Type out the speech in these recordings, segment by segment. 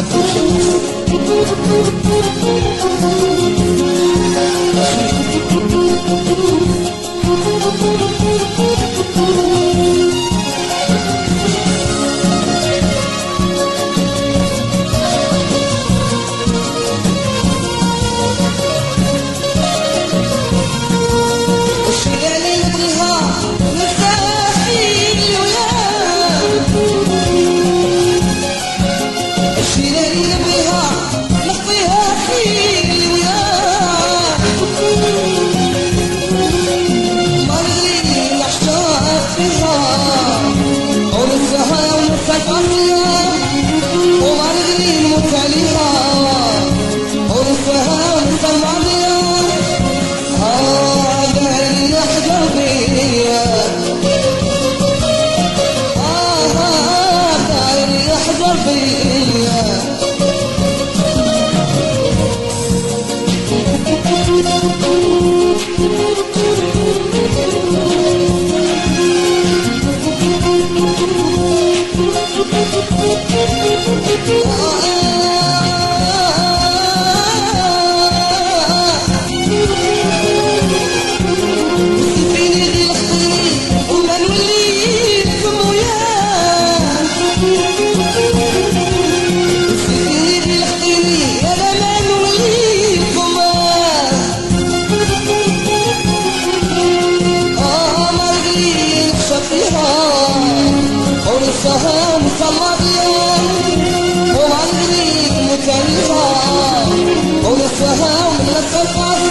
Thank you. Oh, Santo tá Povo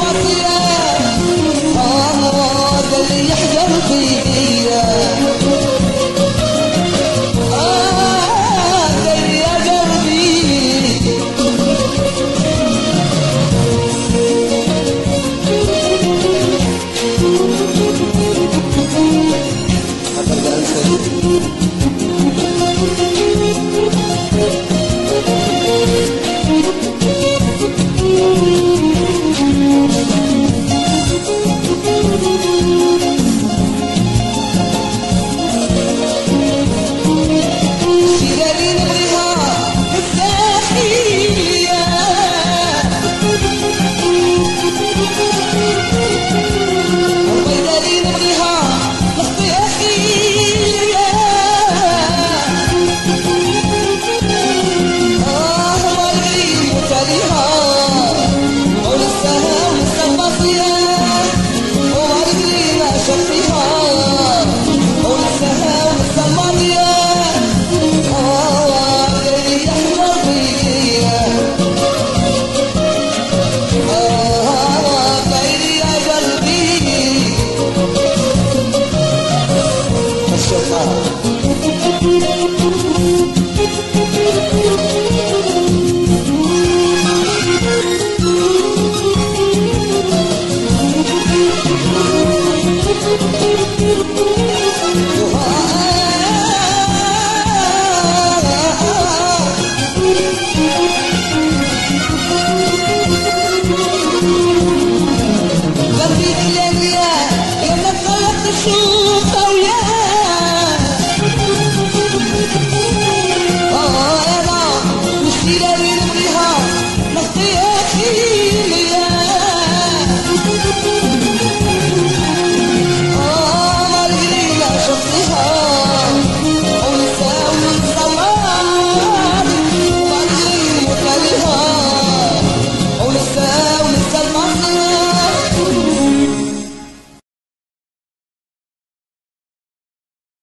Brasil!